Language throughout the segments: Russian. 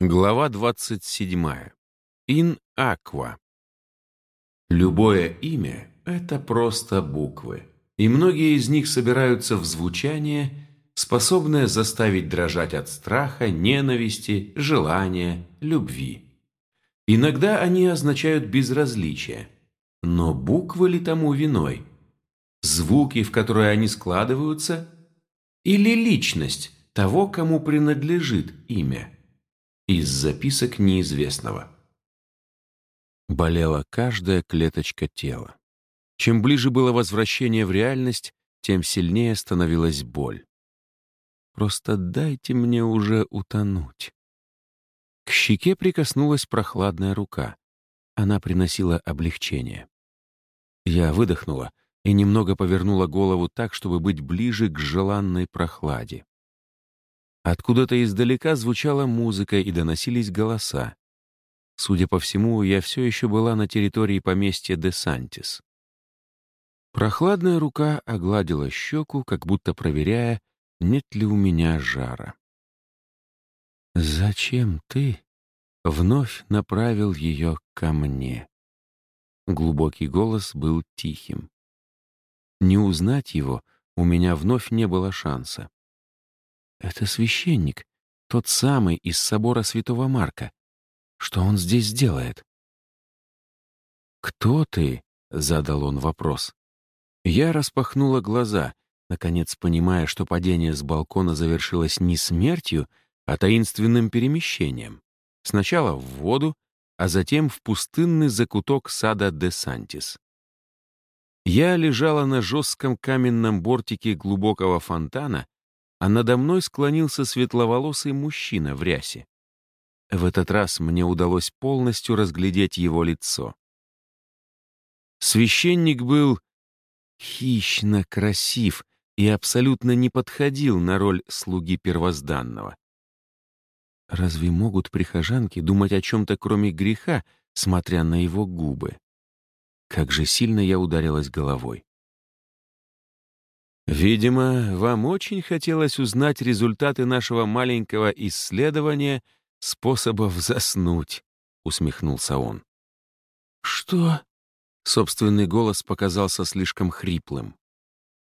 Глава 27. Ин Аква. Любое имя — это просто буквы, и многие из них собираются в звучание, способное заставить дрожать от страха, ненависти, желания, любви. Иногда они означают безразличие, но буквы ли тому виной? Звуки, в которые они складываются, или личность того, кому принадлежит имя? Из записок неизвестного. Болела каждая клеточка тела. Чем ближе было возвращение в реальность, тем сильнее становилась боль. Просто дайте мне уже утонуть. К щеке прикоснулась прохладная рука. Она приносила облегчение. Я выдохнула и немного повернула голову так, чтобы быть ближе к желанной прохладе. Откуда-то издалека звучала музыка и доносились голоса. Судя по всему, я все еще была на территории поместья де Сантис. Прохладная рука огладила щеку, как будто проверяя, нет ли у меня жара. «Зачем ты?» — вновь направил ее ко мне. Глубокий голос был тихим. Не узнать его у меня вновь не было шанса. Это священник, тот самый из собора Святого Марка. Что он здесь делает? «Кто ты?» — задал он вопрос. Я распахнула глаза, наконец понимая, что падение с балкона завершилось не смертью, а таинственным перемещением. Сначала в воду, а затем в пустынный закуток сада де Сантис. Я лежала на жестком каменном бортике глубокого фонтана а надо мной склонился светловолосый мужчина в рясе. В этот раз мне удалось полностью разглядеть его лицо. Священник был хищно красив и абсолютно не подходил на роль слуги первозданного. Разве могут прихожанки думать о чем-то, кроме греха, смотря на его губы? Как же сильно я ударилась головой. Видимо, вам очень хотелось узнать результаты нашего маленького исследования способов заснуть, усмехнулся он. Что? Собственный голос показался слишком хриплым.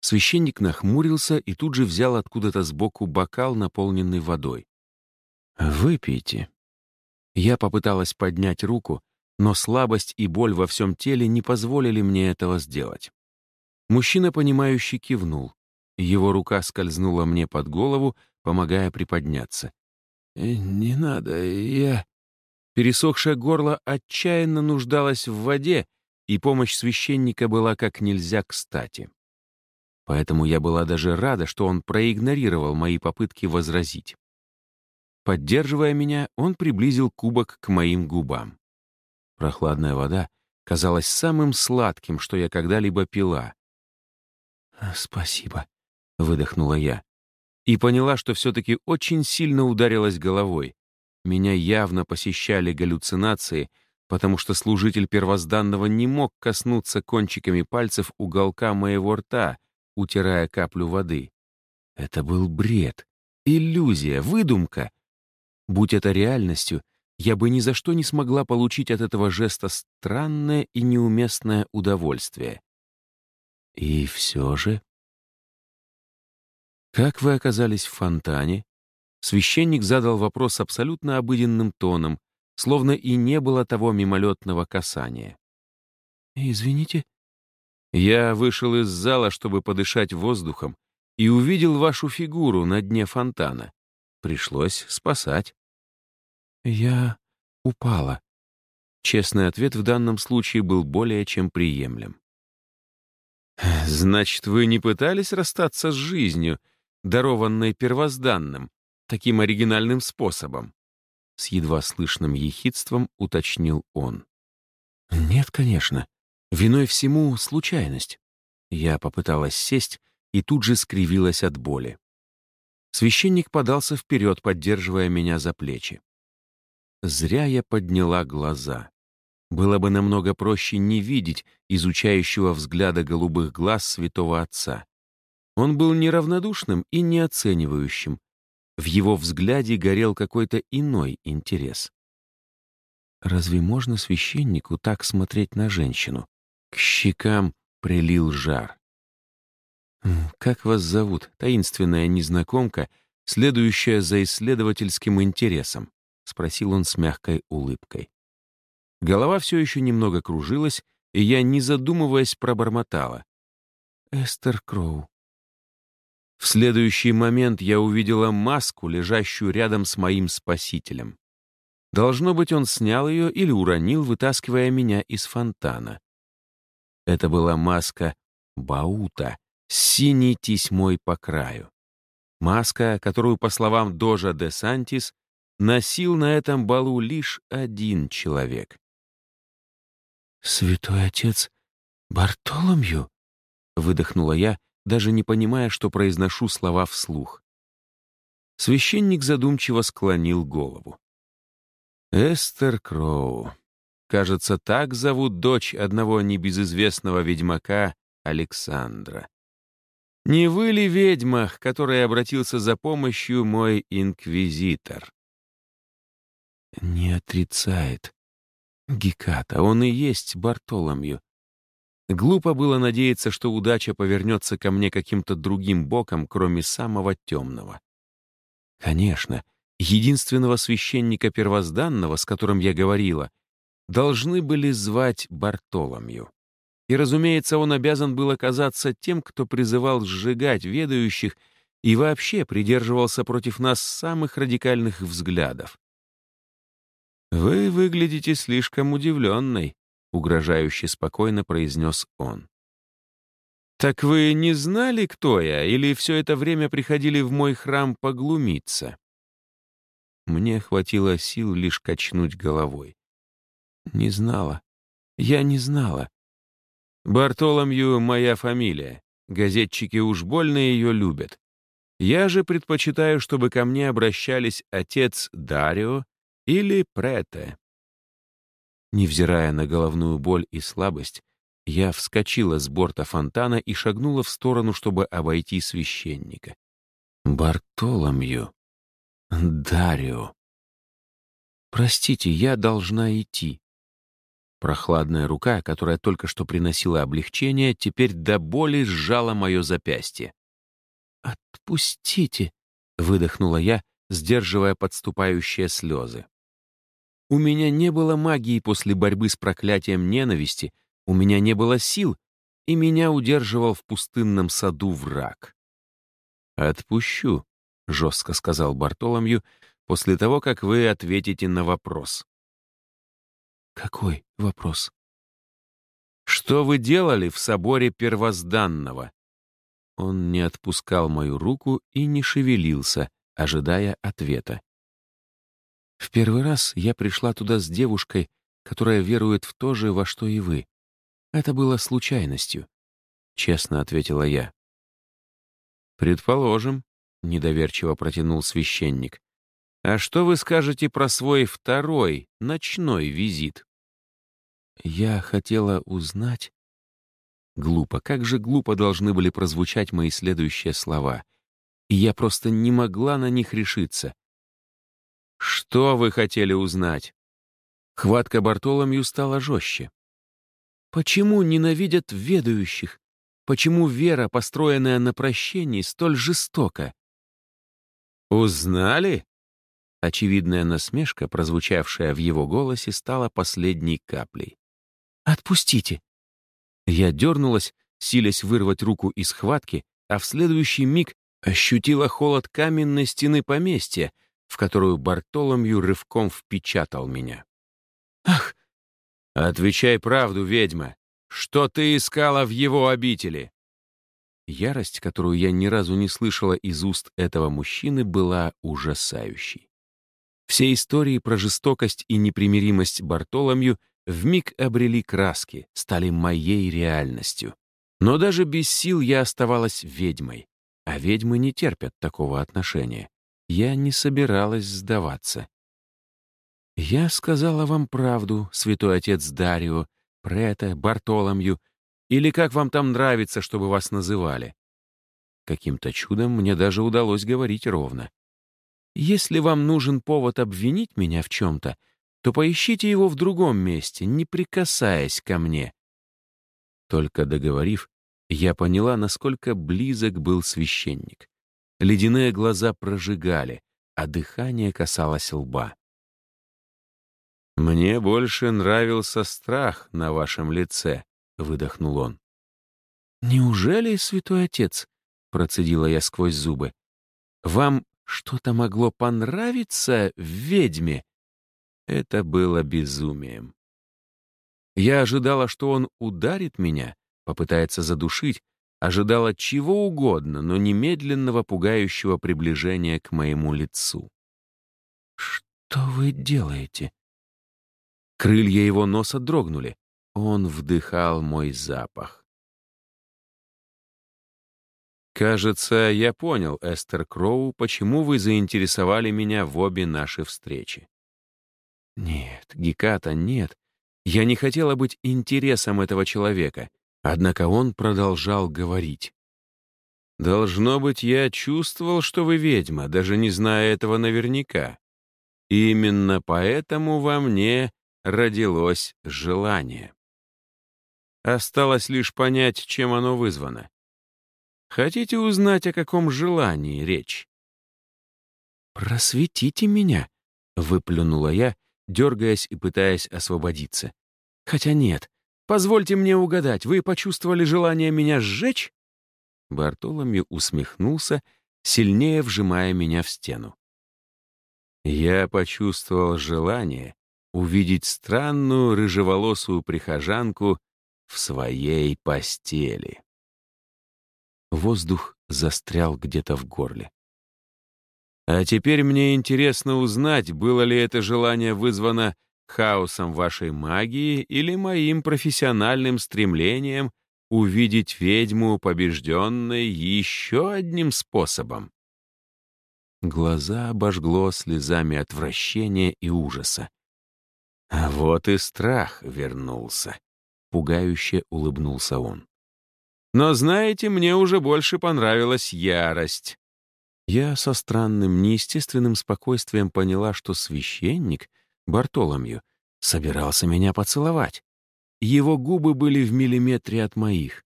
Священник нахмурился и тут же взял откуда-то сбоку бокал, наполненный водой. «Выпейте». Я попыталась поднять руку, но слабость и боль во всем теле не позволили мне этого сделать. Мужчина, понимающий, кивнул. Его рука скользнула мне под голову, помогая приподняться. «Э, «Не надо, я...» Пересохшее горло отчаянно нуждалось в воде, и помощь священника была как нельзя кстати. Поэтому я была даже рада, что он проигнорировал мои попытки возразить. Поддерживая меня, он приблизил кубок к моим губам. Прохладная вода казалась самым сладким, что я когда-либо пила, «Спасибо», — выдохнула я. И поняла, что все-таки очень сильно ударилась головой. Меня явно посещали галлюцинации, потому что служитель первозданного не мог коснуться кончиками пальцев уголка моего рта, утирая каплю воды. Это был бред, иллюзия, выдумка. Будь это реальностью, я бы ни за что не смогла получить от этого жеста странное и неуместное удовольствие. И все же... «Как вы оказались в фонтане?» Священник задал вопрос абсолютно обыденным тоном, словно и не было того мимолетного касания. «Извините?» «Я вышел из зала, чтобы подышать воздухом, и увидел вашу фигуру на дне фонтана. Пришлось спасать». «Я упала». Честный ответ в данном случае был более чем приемлем. «Значит, вы не пытались расстаться с жизнью, дарованной первозданным, таким оригинальным способом?» С едва слышным ехидством уточнил он. «Нет, конечно. Виной всему случайность». Я попыталась сесть и тут же скривилась от боли. Священник подался вперед, поддерживая меня за плечи. Зря я подняла глаза. Было бы намного проще не видеть изучающего взгляда голубых глаз святого отца. Он был неравнодушным и неоценивающим, В его взгляде горел какой-то иной интерес. Разве можно священнику так смотреть на женщину? К щекам прилил жар. «Как вас зовут, таинственная незнакомка, следующая за исследовательским интересом?» — спросил он с мягкой улыбкой. Голова все еще немного кружилась, и я, не задумываясь, пробормотала. «Эстер Кроу». В следующий момент я увидела маску, лежащую рядом с моим спасителем. Должно быть, он снял ее или уронил, вытаскивая меня из фонтана. Это была маска Баута с синей тесьмой по краю. Маска, которую, по словам Дожа де Сантис, носил на этом балу лишь один человек. «Святой отец Бартоломью?» — выдохнула я, даже не понимая, что произношу слова вслух. Священник задумчиво склонил голову. «Эстер Кроу. Кажется, так зовут дочь одного небезызвестного ведьмака Александра. Не вы ли ведьма, к которой обратился за помощью мой инквизитор?» «Не отрицает. Геката, он и есть Бартоломью. Глупо было надеяться, что удача повернется ко мне каким-то другим боком, кроме самого темного. Конечно, единственного священника первозданного, с которым я говорила, должны были звать Бартоломью. И, разумеется, он обязан был оказаться тем, кто призывал сжигать ведающих и вообще придерживался против нас самых радикальных взглядов. «Вы выглядите слишком удивленной», угрожающе спокойно произнес он. «Так вы не знали, кто я, или все это время приходили в мой храм поглумиться?» Мне хватило сил лишь качнуть головой. «Не знала. Я не знала. Бартоломью — моя фамилия. Газетчики уж больно ее любят. Я же предпочитаю, чтобы ко мне обращались отец Дарио или Прете. Невзирая на головную боль и слабость, я вскочила с борта фонтана и шагнула в сторону, чтобы обойти священника. Бартоломью. Дарио. Простите, я должна идти. Прохладная рука, которая только что приносила облегчение, теперь до боли сжала мое запястье. «Отпустите!» — выдохнула я, сдерживая подступающие слезы. У меня не было магии после борьбы с проклятием ненависти, у меня не было сил, и меня удерживал в пустынном саду враг. «Отпущу», — жестко сказал Бартоломью, «после того, как вы ответите на вопрос». «Какой вопрос?» «Что вы делали в соборе первозданного?» Он не отпускал мою руку и не шевелился, ожидая ответа. В первый раз я пришла туда с девушкой, которая верует в то же, во что и вы. Это было случайностью, — честно ответила я. «Предположим», — недоверчиво протянул священник. «А что вы скажете про свой второй, ночной визит?» «Я хотела узнать...» Глупо, как же глупо должны были прозвучать мои следующие слова. И я просто не могла на них решиться. «Что вы хотели узнать?» Хватка Бартоломью стала жестче. «Почему ненавидят ведающих? Почему вера, построенная на прощении, столь жестока?» «Узнали?» Очевидная насмешка, прозвучавшая в его голосе, стала последней каплей. «Отпустите!» Я дернулась, силясь вырвать руку из хватки, а в следующий миг ощутила холод каменной стены поместья, в которую Бартоломью рывком впечатал меня. «Ах!» «Отвечай правду, ведьма! Что ты искала в его обители?» Ярость, которую я ни разу не слышала из уст этого мужчины, была ужасающей. Все истории про жестокость и непримиримость Бартоломью вмиг обрели краски, стали моей реальностью. Но даже без сил я оставалась ведьмой, а ведьмы не терпят такого отношения я не собиралась сдаваться. «Я сказала вам правду, святой отец Дарио, Прета, Бартоломью, или как вам там нравится, чтобы вас называли». Каким-то чудом мне даже удалось говорить ровно. Если вам нужен повод обвинить меня в чем-то, то поищите его в другом месте, не прикасаясь ко мне». Только договорив, я поняла, насколько близок был священник. Ледяные глаза прожигали, а дыхание касалось лба. «Мне больше нравился страх на вашем лице», — выдохнул он. «Неужели, святой отец?» — процедила я сквозь зубы. «Вам что-то могло понравиться в ведьме?» Это было безумием. Я ожидала, что он ударит меня, попытается задушить, ожидала чего угодно, но немедленного пугающего приближения к моему лицу. «Что вы делаете?» Крылья его носа дрогнули. Он вдыхал мой запах. «Кажется, я понял, Эстер Кроу, почему вы заинтересовали меня в обе наши встречи». «Нет, Геката, нет. Я не хотела быть интересом этого человека. Однако он продолжал говорить. «Должно быть, я чувствовал, что вы ведьма, даже не зная этого наверняка. Именно поэтому во мне родилось желание. Осталось лишь понять, чем оно вызвано. Хотите узнать, о каком желании речь?» «Просветите меня», — выплюнула я, дергаясь и пытаясь освободиться. «Хотя нет, Позвольте мне угадать, вы почувствовали желание меня сжечь?» Бартоломью усмехнулся, сильнее вжимая меня в стену. Я почувствовал желание увидеть странную рыжеволосую прихожанку в своей постели. Воздух застрял где-то в горле. А теперь мне интересно узнать, было ли это желание вызвано хаосом вашей магии или моим профессиональным стремлением увидеть ведьму побежденной еще одним способом. Глаза обожгло слезами отвращения и ужаса. А вот и страх вернулся. Пугающе улыбнулся он. Но знаете, мне уже больше понравилась ярость. Я со странным, неестественным спокойствием поняла, что священник — Бартоломью, собирался меня поцеловать. Его губы были в миллиметре от моих.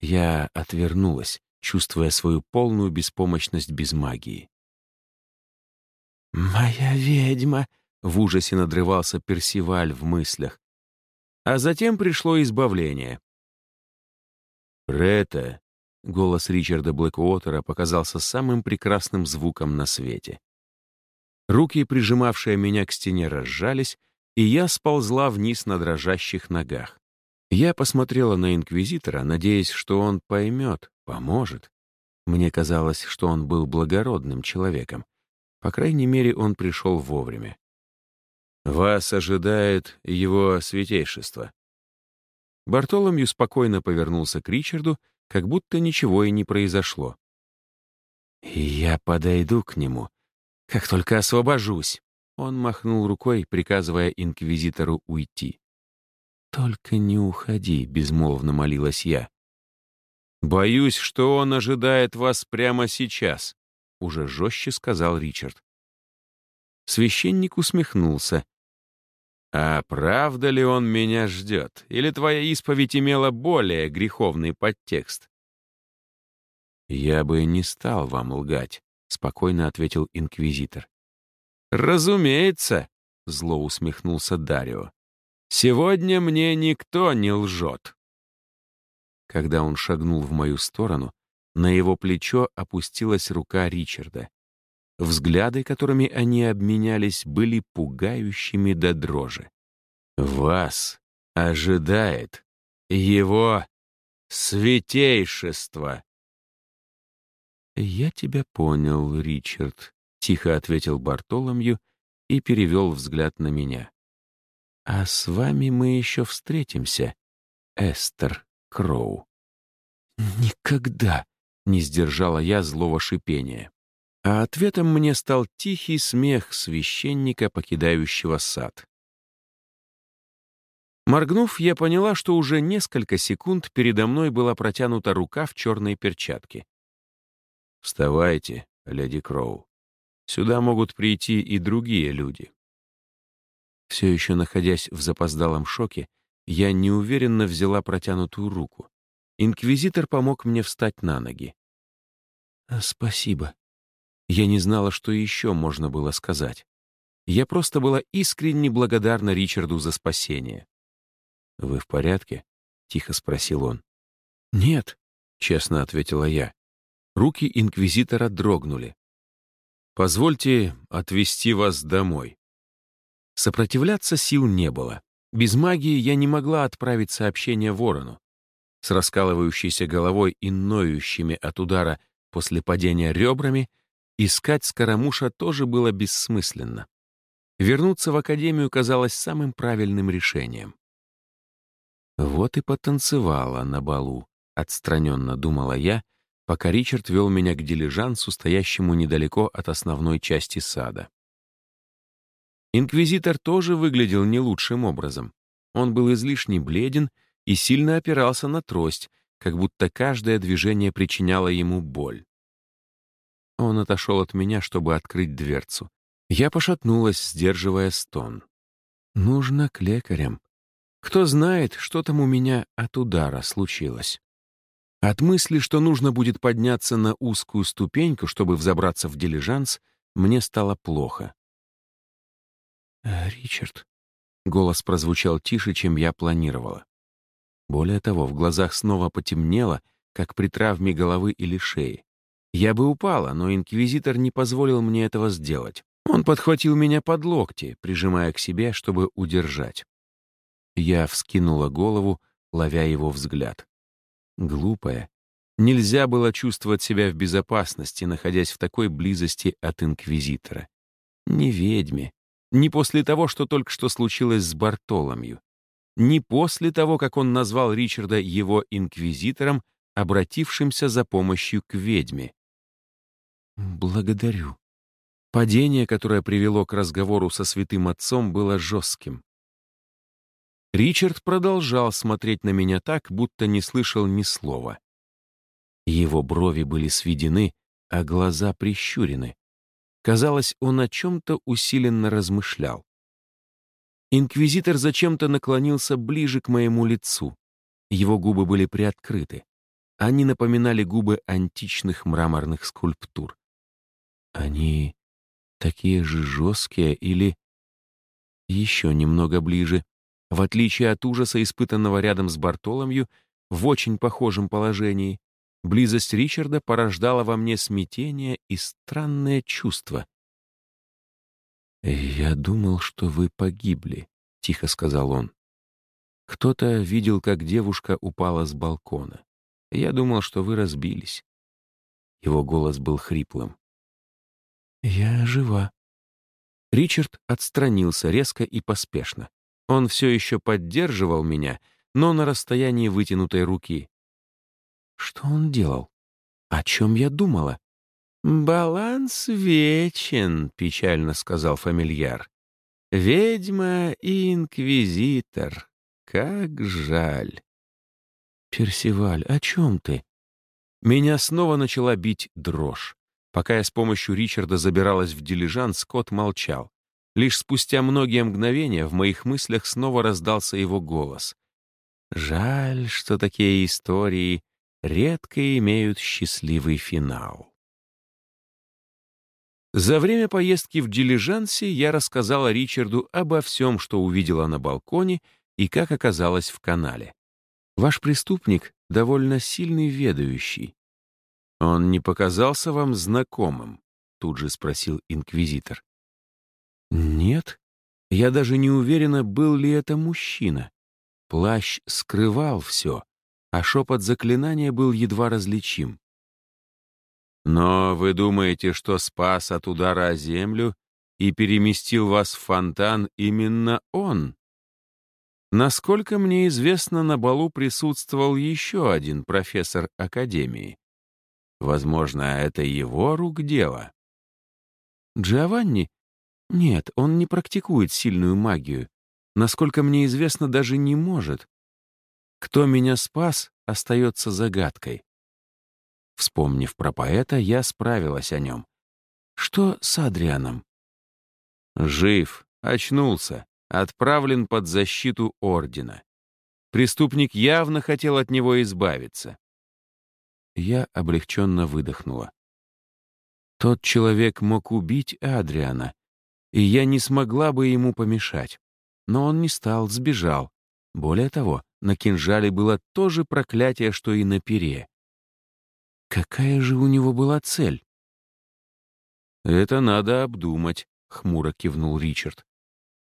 Я отвернулась, чувствуя свою полную беспомощность без магии. «Моя ведьма!» — в ужасе надрывался Персиваль в мыслях. А затем пришло избавление. «Рета!» — голос Ричарда Блэкуотера показался самым прекрасным звуком на свете. Руки, прижимавшие меня к стене, разжались, и я сползла вниз на дрожащих ногах. Я посмотрела на инквизитора, надеясь, что он поймет, поможет. Мне казалось, что он был благородным человеком. По крайней мере, он пришел вовремя. «Вас ожидает его святейшество». Бартоломью спокойно повернулся к Ричарду, как будто ничего и не произошло. «Я подойду к нему как только освобожусь. Он махнул рукой, приказывая инквизитору уйти. «Только не уходи», — безмолвно молилась я. «Боюсь, что он ожидает вас прямо сейчас», — уже жестче сказал Ричард. Священник усмехнулся. «А правда ли он меня ждет? Или твоя исповедь имела более греховный подтекст?» «Я бы не стал вам лгать», — спокойно ответил инквизитор. «Разумеется», — зло усмехнулся Дарио. «Сегодня мне никто не лжет». Когда он шагнул в мою сторону, на его плечо опустилась рука Ричарда. Взгляды, которыми они обменялись, были пугающими до дрожи. «Вас ожидает его святейшество!» «Я тебя понял, Ричард», — тихо ответил Бартоломью и перевел взгляд на меня. «А с вами мы еще встретимся, Эстер Кроу». «Никогда!» — не сдержала я злого шипения. А ответом мне стал тихий смех священника, покидающего сад. Моргнув, я поняла, что уже несколько секунд передо мной была протянута рука в черной перчатке. «Вставайте, леди Кроу. Сюда могут прийти и другие люди. Все еще находясь в запоздалом шоке, я неуверенно взяла протянутую руку. Инквизитор помог мне встать на ноги. «А, «Спасибо». Я не знала, что еще можно было сказать. Я просто была искренне благодарна Ричарду за спасение. «Вы в порядке?» — тихо спросил он. «Нет», — честно ответила я. Руки инквизитора дрогнули. «Позвольте отвезти вас домой». Сопротивляться сил не было. Без магии я не могла отправить сообщение ворону. С раскалывающейся головой и ноющими от удара после падения ребрами искать скоромуша тоже было бессмысленно. Вернуться в академию казалось самым правильным решением. Вот и потанцевала на балу, отстраненно думала я, пока Ричард вел меня к дилижансу, стоящему недалеко от основной части сада. Инквизитор тоже выглядел не лучшим образом. Он был излишне бледен и сильно опирался на трость, как будто каждое движение причиняло ему боль. Он отошел от меня, чтобы открыть дверцу. Я пошатнулась, сдерживая стон. Нужно к лекарям. Кто знает, что там у меня от удара случилось. От мысли, что нужно будет подняться на узкую ступеньку, чтобы взобраться в дилижанс, мне стало плохо. «Э, «Ричард», — голос прозвучал тише, чем я планировала. Более того, в глазах снова потемнело, как при травме головы или шеи. Я бы упала, но инквизитор не позволил мне этого сделать. Он подхватил меня под локти, прижимая к себе, чтобы удержать. Я вскинула голову, ловя его взгляд. Глупая. Нельзя было чувствовать себя в безопасности, находясь в такой близости от инквизитора. Не ведьме, не после того, что только что случилось с Бартоломью. Не после того, как он назвал Ричарда его инквизитором, обратившимся за помощью к ведьме. «Благодарю». Падение, которое привело к разговору со святым отцом, было жестким. Ричард продолжал смотреть на меня так, будто не слышал ни слова. Его брови были сведены, а глаза прищурены. Казалось, он о чем-то усиленно размышлял. Инквизитор зачем-то наклонился ближе к моему лицу. Его губы были приоткрыты. Они напоминали губы античных мраморных скульптур. Они такие же жесткие или... Еще немного ближе. В отличие от ужаса, испытанного рядом с Бартоломью, в очень похожем положении, Близость Ричарда порождала во мне смятение и странное чувство. «Я думал, что вы погибли», — тихо сказал он. «Кто-то видел, как девушка упала с балкона. Я думал, что вы разбились». Его голос был хриплым. «Я жива». Ричард отстранился резко и поспешно. Он все еще поддерживал меня, но на расстоянии вытянутой руки. Что он делал? О чем я думала? «Баланс вечен», — печально сказал фамильяр. «Ведьма и инквизитор. Как жаль». «Персиваль, о чем ты?» Меня снова начала бить дрожь. Пока я с помощью Ричарда забиралась в дилижанс, кот молчал. Лишь спустя многие мгновения в моих мыслях снова раздался его голос. «Жаль, что такие истории редко имеют счастливый финал. За время поездки в дилижансе я рассказала Ричарду обо всем, что увидела на балконе и как оказалась в канале. Ваш преступник довольно сильный ведающий. Он не показался вам знакомым? Тут же спросил инквизитор. Нет, я даже не уверена, был ли это мужчина. Плащ скрывал все, а шепот заклинания был едва различим. «Но вы думаете, что спас от удара о землю и переместил вас в фонтан именно он?» Насколько мне известно, на балу присутствовал еще один профессор Академии. Возможно, это его рук дело. Джованни? Нет, он не практикует сильную магию. Насколько мне известно, даже не может. Кто меня спас, остается загадкой. Вспомнив про поэта, я справилась о нем. Что с Адрианом?» «Жив, очнулся, отправлен под защиту Ордена. Преступник явно хотел от него избавиться». Я облегченно выдохнула. Тот человек мог убить Адриана, и я не смогла бы ему помешать. Но он не стал, сбежал. Более того, на кинжале было то же проклятие, что и на пере. Какая же у него была цель? «Это надо обдумать», — хмуро кивнул Ричард.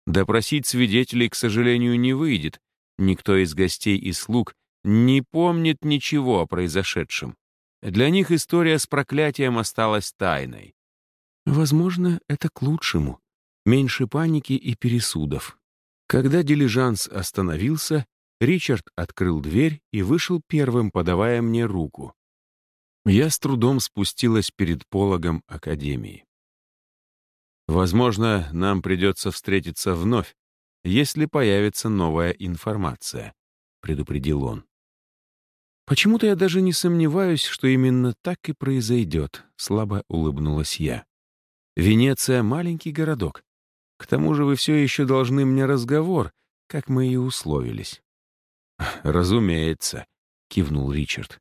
«Допросить свидетелей, к сожалению, не выйдет. Никто из гостей и слуг не помнит ничего о произошедшем. Для них история с проклятием осталась тайной. Возможно, это к лучшему. Меньше паники и пересудов. Когда дилижанс остановился, Ричард открыл дверь и вышел первым, подавая мне руку. Я с трудом спустилась перед пологом Академии. Возможно, нам придется встретиться вновь, если появится новая информация, предупредил он. Почему-то я даже не сомневаюсь, что именно так и произойдет, слабо улыбнулась я. Венеция — маленький городок. К тому же вы все еще должны мне разговор, как мы и условились». «Разумеется», — кивнул Ричард.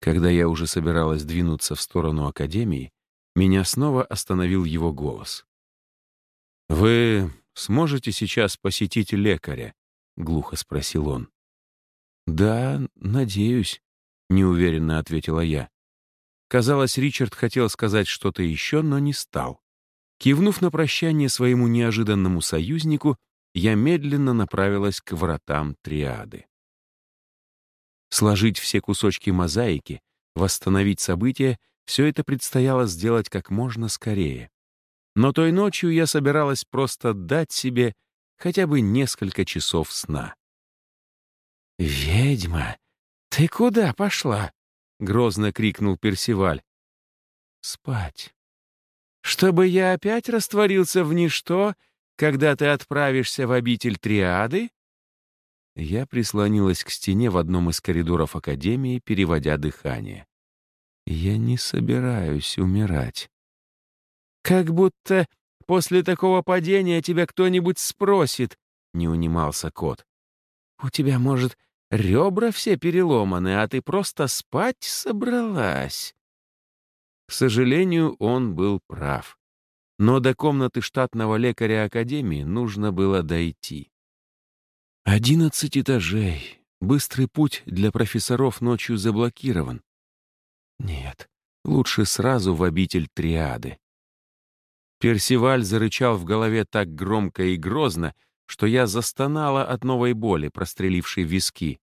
Когда я уже собиралась двинуться в сторону Академии, меня снова остановил его голос. «Вы сможете сейчас посетить лекаря?» — глухо спросил он. «Да, надеюсь», — неуверенно ответила я. Казалось, Ричард хотел сказать что-то еще, но не стал. Кивнув на прощание своему неожиданному союзнику, я медленно направилась к вратам триады. Сложить все кусочки мозаики, восстановить события — все это предстояло сделать как можно скорее. Но той ночью я собиралась просто дать себе хотя бы несколько часов сна. «Ведьма, ты куда пошла?» — грозно крикнул Персиваль. «Спать», чтобы я опять растворился в ничто, когда ты отправишься в обитель Триады?» Я прислонилась к стене в одном из коридоров Академии, переводя дыхание. «Я не собираюсь умирать». «Как будто после такого падения тебя кто-нибудь спросит», — не унимался кот. «У тебя, может, ребра все переломаны, а ты просто спать собралась?» К сожалению, он был прав. Но до комнаты штатного лекаря Академии нужно было дойти. Одиннадцать этажей. Быстрый путь для профессоров ночью заблокирован. Нет, лучше сразу в обитель триады. Персиваль зарычал в голове так громко и грозно, что я застонала от новой боли, прострелившей виски.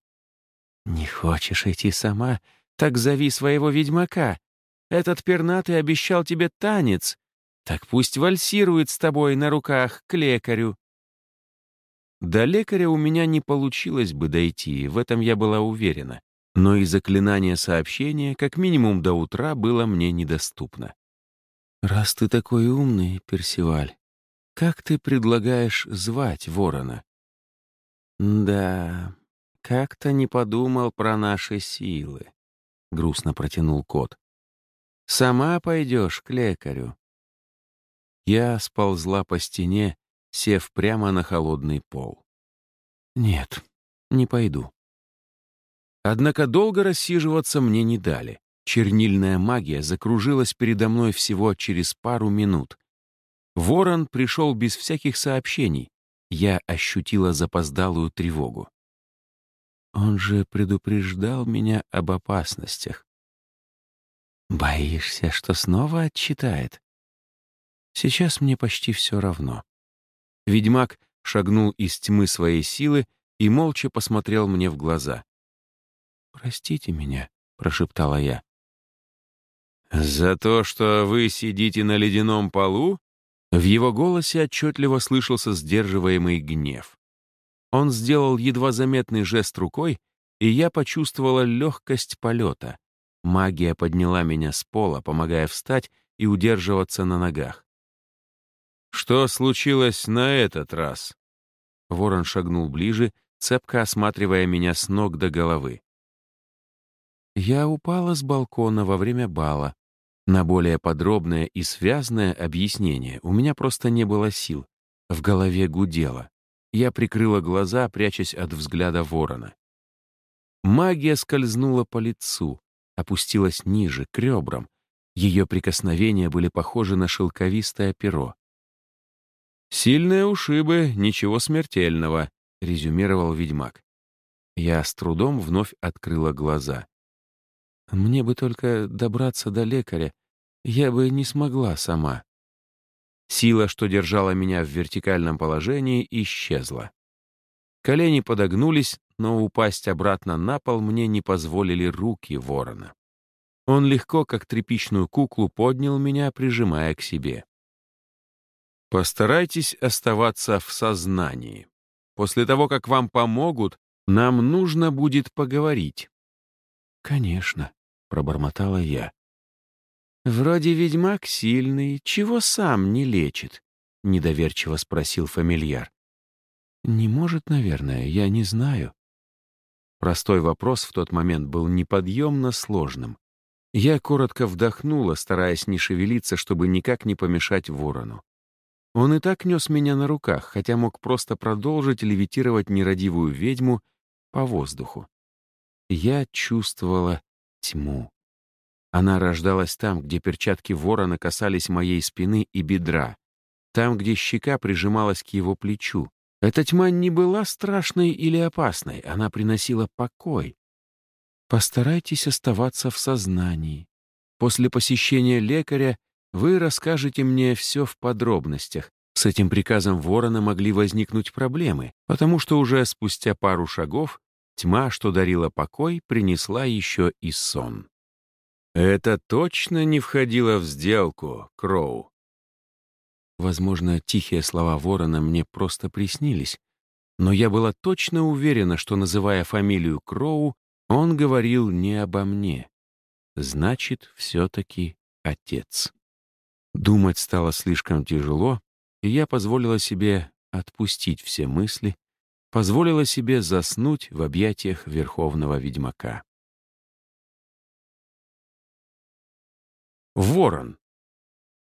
«Не хочешь идти сама? Так зови своего ведьмака. Этот пернатый обещал тебе танец. Так пусть вальсирует с тобой на руках к лекарю». До лекаря у меня не получилось бы дойти, в этом я была уверена. Но и заклинание сообщения, как минимум до утра, было мне недоступно. «Раз ты такой умный, Персиваль, как ты предлагаешь звать ворона?» «Да, как-то не подумал про наши силы», — грустно протянул кот. Сама пойдешь к лекарю». Я сползла по стене, сев прямо на холодный пол. «Нет, не пойду». Однако долго рассиживаться мне не дали. Чернильная магия закружилась передо мной всего через пару минут. Ворон пришел без всяких сообщений. Я ощутила запоздалую тревогу. Он же предупреждал меня об опасностях. Боишься, что снова отчитает? Сейчас мне почти все равно. Ведьмак шагнул из тьмы своей силы и молча посмотрел мне в глаза. «Простите меня», — прошептала я. «За то, что вы сидите на ледяном полу?» В его голосе отчетливо слышался сдерживаемый гнев. Он сделал едва заметный жест рукой, и я почувствовала легкость полета. Магия подняла меня с пола, помогая встать и удерживаться на ногах. «Что случилось на этот раз?» Ворон шагнул ближе, цепко осматривая меня с ног до головы. Я упала с балкона во время бала. На более подробное и связное объяснение у меня просто не было сил. В голове гудело. Я прикрыла глаза, прячась от взгляда ворона. Магия скользнула по лицу, опустилась ниже, к ребрам. Ее прикосновения были похожи на шелковистое перо. «Сильные ушибы, ничего смертельного», — резюмировал ведьмак. Я с трудом вновь открыла глаза. Мне бы только добраться до лекаря. Я бы не смогла сама. Сила, что держала меня в вертикальном положении, исчезла. Колени подогнулись, но упасть обратно на пол мне не позволили руки ворона. Он легко, как тряпичную куклу, поднял меня, прижимая к себе. Постарайтесь оставаться в сознании. После того, как вам помогут, нам нужно будет поговорить. Конечно, пробормотала я. Вроде ведьмак сильный, чего сам не лечит? Недоверчиво спросил фамильяр. Не может, наверное, я не знаю. Простой вопрос в тот момент был неподъемно сложным. Я коротко вдохнула, стараясь не шевелиться, чтобы никак не помешать ворону. Он и так нес меня на руках, хотя мог просто продолжить левитировать нерадивую ведьму по воздуху. Я чувствовала тьму. Она рождалась там, где перчатки ворона касались моей спины и бедра, там, где щека прижималась к его плечу. Эта тьма не была страшной или опасной, она приносила покой. Постарайтесь оставаться в сознании. После посещения лекаря вы расскажете мне все в подробностях. С этим приказом ворона могли возникнуть проблемы, потому что уже спустя пару шагов тьма, что дарила покой, принесла еще и сон. Это точно не входило в сделку, Кроу. Возможно, тихие слова ворона мне просто приснились, но я была точно уверена, что, называя фамилию Кроу, он говорил не обо мне. Значит, все-таки отец. Думать стало слишком тяжело, и я позволила себе отпустить все мысли, позволила себе заснуть в объятиях верховного ведьмака. Ворон.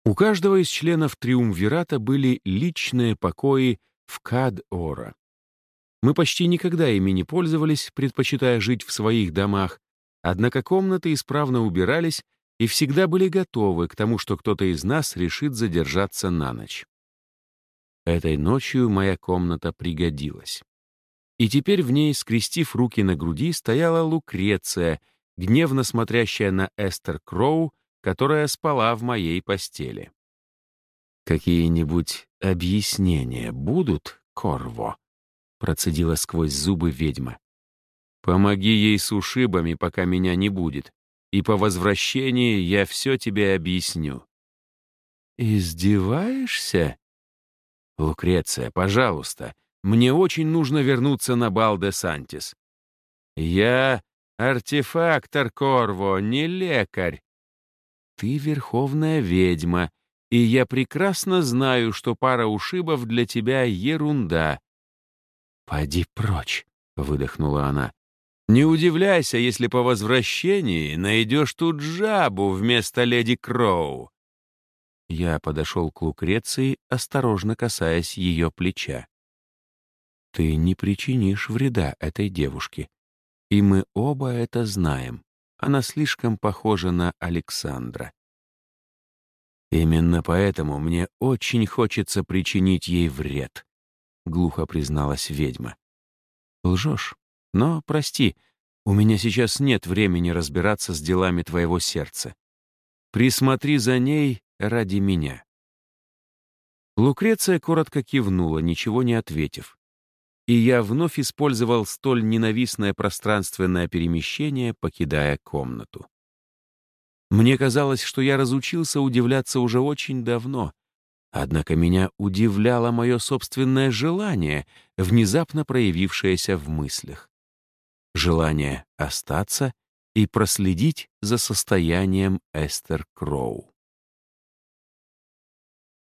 У каждого из членов Триумвирата были личные покои в Кад-Ора. Мы почти никогда ими не пользовались, предпочитая жить в своих домах, однако комнаты исправно убирались и всегда были готовы к тому, что кто-то из нас решит задержаться на ночь. Этой ночью моя комната пригодилась. И теперь в ней, скрестив руки на груди, стояла Лукреция, гневно смотрящая на Эстер Кроу, которая спала в моей постели. «Какие-нибудь объяснения будут, Корво?» — процедила сквозь зубы ведьма. «Помоги ей с ушибами, пока меня не будет и по возвращении я все тебе объясню». «Издеваешься?» «Лукреция, пожалуйста, мне очень нужно вернуться на бал де Сантис. Я артефактор Корво, не лекарь. Ты верховная ведьма, и я прекрасно знаю, что пара ушибов для тебя ерунда». «Поди прочь», — выдохнула она. Не удивляйся, если по возвращении найдешь тут жабу вместо леди Кроу. Я подошел к Лукреции, осторожно касаясь ее плеча. Ты не причинишь вреда этой девушке. И мы оба это знаем. Она слишком похожа на Александра. Именно поэтому мне очень хочется причинить ей вред, глухо призналась ведьма. Лжешь? Но, прости, у меня сейчас нет времени разбираться с делами твоего сердца. Присмотри за ней ради меня». Лукреция коротко кивнула, ничего не ответив. И я вновь использовал столь ненавистное пространственное перемещение, покидая комнату. Мне казалось, что я разучился удивляться уже очень давно, однако меня удивляло мое собственное желание, внезапно проявившееся в мыслях желание остаться и проследить за состоянием Эстер Кроу.